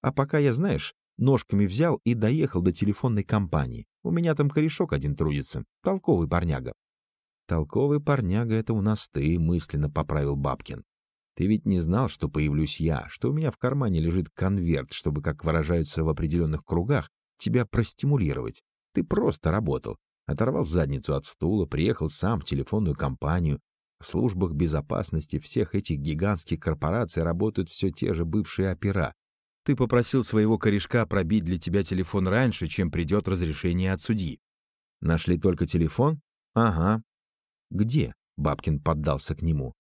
А пока я, знаешь, ножками взял и доехал до телефонной компании. У меня там корешок один трудится, толковый парняга». «Толковый парняга — это у нас ты», — мысленно поправил Бабкин. «Ты ведь не знал, что появлюсь я, что у меня в кармане лежит конверт, чтобы, как выражаются в определенных кругах, тебя простимулировать. Ты просто работал. Оторвал задницу от стула, приехал сам в телефонную компанию. В службах безопасности всех этих гигантских корпораций работают все те же бывшие опера. Ты попросил своего корешка пробить для тебя телефон раньше, чем придет разрешение от судьи. Нашли только телефон? Ага. Где? Бабкин поддался к нему.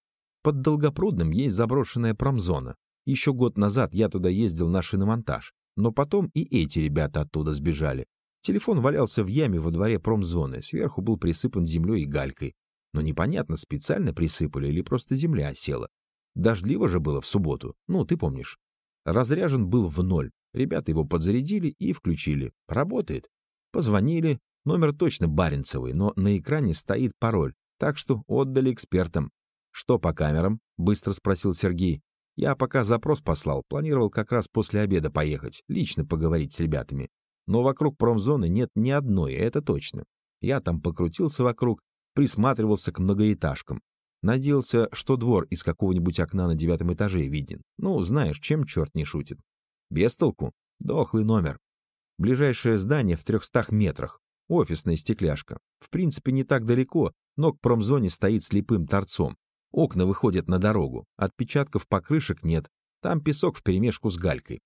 Под Долгопрудным есть заброшенная промзона. Еще год назад я туда ездил на шиномонтаж. Но потом и эти ребята оттуда сбежали. Телефон валялся в яме во дворе промзоны, сверху был присыпан землей и галькой. Но непонятно, специально присыпали или просто земля осела. Дождливо же было в субботу, ну, ты помнишь. Разряжен был в ноль. Ребята его подзарядили и включили. Работает. Позвонили. Номер точно Баренцевый, но на экране стоит пароль, так что отдали экспертам. «Что по камерам?» — быстро спросил Сергей. «Я пока запрос послал, планировал как раз после обеда поехать, лично поговорить с ребятами. Но вокруг промзоны нет ни одной, это точно. Я там покрутился вокруг, присматривался к многоэтажкам. Надеялся, что двор из какого-нибудь окна на девятом этаже виден. Ну, знаешь, чем черт не шутит. Без толку. Дохлый номер. Ближайшее здание в трехстах метрах. Офисная стекляшка. В принципе, не так далеко, но к промзоне стоит слепым торцом. Окна выходят на дорогу. Отпечатков покрышек нет. Там песок вперемешку с галькой.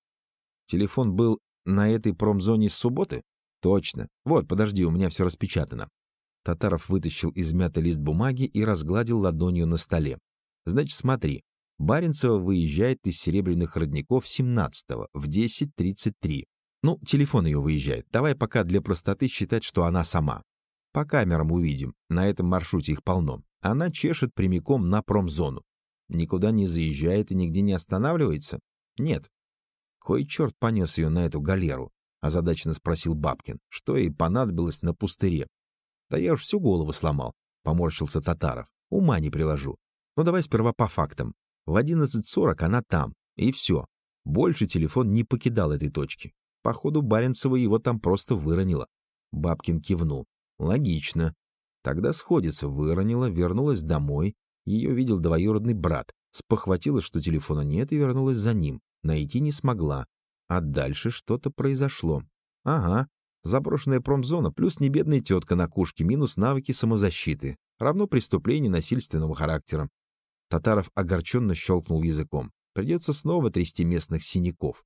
Телефон был на этой промзоне с субботы? Точно. Вот, подожди, у меня все распечатано. Татаров вытащил измятый лист бумаги и разгладил ладонью на столе. Значит, смотри. Баренцева выезжает из Серебряных родников 17-го в 10.33. Ну, телефон ее выезжает. Давай пока для простоты считать, что она сама. По камерам увидим. На этом маршруте их полно. Она чешет прямиком на промзону. Никуда не заезжает и нигде не останавливается? Нет. Кой черт понес ее на эту галеру? Озадаченно спросил Бабкин. Что ей понадобилось на пустыре? Да я уж всю голову сломал, поморщился Татаров. Ума не приложу. Но ну, давай сперва по фактам. В 11.40 она там. И все. Больше телефон не покидал этой точки. Походу, Баренцева его там просто выронила. Бабкин кивнул. Логично. Тогда сходится, выронила, вернулась домой. Ее видел двоюродный брат. Спохватилась, что телефона нет, и вернулась за ним. Найти не смогла. А дальше что-то произошло. Ага, заброшенная промзона плюс небедная тетка на кушке минус навыки самозащиты. Равно преступление насильственного характера. Татаров огорченно щелкнул языком. Придется снова трясти местных синяков.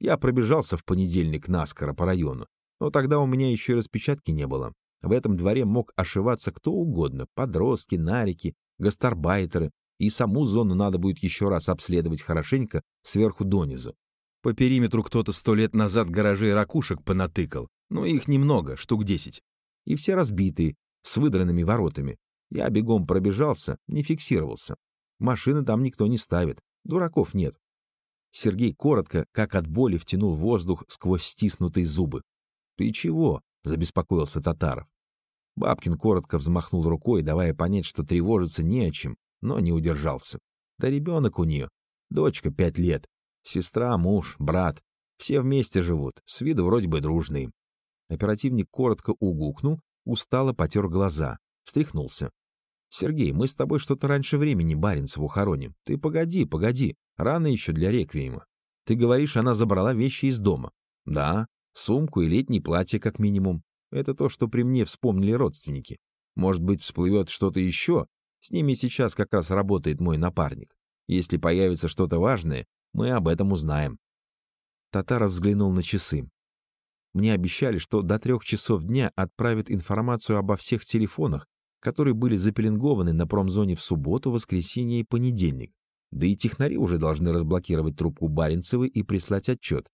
Я пробежался в понедельник наскоро по району, но тогда у меня еще и распечатки не было. В этом дворе мог ошиваться кто угодно — подростки, нарики, гастарбайтеры, и саму зону надо будет еще раз обследовать хорошенько сверху донизу. По периметру кто-то сто лет назад гаражей ракушек понатыкал, но их немного, штук десять. И все разбитые, с выдранными воротами. Я бегом пробежался, не фиксировался. Машины там никто не ставит, дураков нет. Сергей коротко, как от боли, втянул воздух сквозь стиснутые зубы. «Ты чего?» — забеспокоился Татаров. Бабкин коротко взмахнул рукой, давая понять, что тревожиться не о чем, но не удержался. Да ребенок у нее. Дочка пять лет. Сестра, муж, брат. Все вместе живут, с виду вроде бы дружные. Оперативник коротко угукнул, устало потер глаза, встряхнулся. «Сергей, мы с тобой что-то раньше времени Баренцеву хороним. Ты погоди, погоди, рано еще для реквиема. Ты говоришь, она забрала вещи из дома. Да, сумку и летнее платье как минимум. Это то, что при мне вспомнили родственники. Может быть, всплывет что-то еще? С ними сейчас как раз работает мой напарник. Если появится что-то важное, мы об этом узнаем. Татаров взглянул на часы. Мне обещали, что до трех часов дня отправят информацию обо всех телефонах, которые были запеленгованы на промзоне в субботу, воскресенье и понедельник. Да и технари уже должны разблокировать трубку Баренцевой и прислать отчет.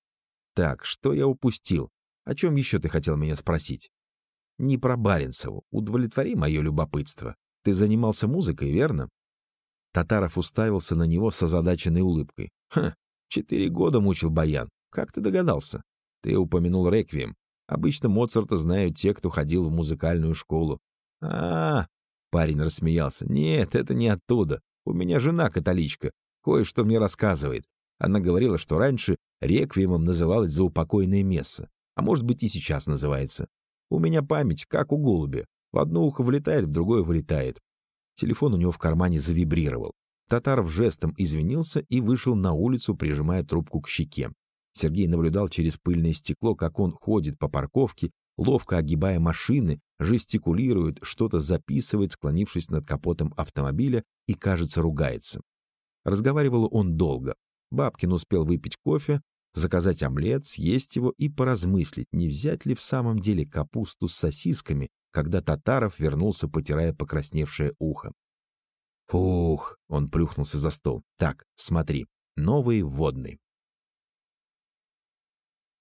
Так, что я упустил? О чем еще ты хотел меня спросить? Не про Баренцеву. Удовлетвори мое любопытство. Ты занимался музыкой, верно? Татаров уставился на него с озадаченной улыбкой. Ха, четыре года мучил баян. Как ты догадался? Ты упомянул реквием. Обычно Моцарта знают те, кто ходил в музыкальную школу. А, -а, -а парень рассмеялся. Нет, это не оттуда. У меня жена католичка. Кое-что мне рассказывает. Она говорила, что раньше реквиемом называлось заупокойное место. А может быть и сейчас называется. У меня память, как у голубя. В одно ухо влетает, в другое вылетает. Телефон у него в кармане завибрировал. Татаров жестом извинился и вышел на улицу, прижимая трубку к щеке. Сергей наблюдал через пыльное стекло, как он ходит по парковке, ловко огибая машины, жестикулирует, что-то записывает, склонившись над капотом автомобиля и, кажется, ругается. Разговаривал он долго. Бабкин успел выпить кофе, заказать омлет, съесть его и поразмыслить, не взять ли в самом деле капусту с сосисками, когда Татаров вернулся, потирая покрасневшее ухо. «Фух!» — он плюхнулся за стол. «Так, смотри, новый вводный.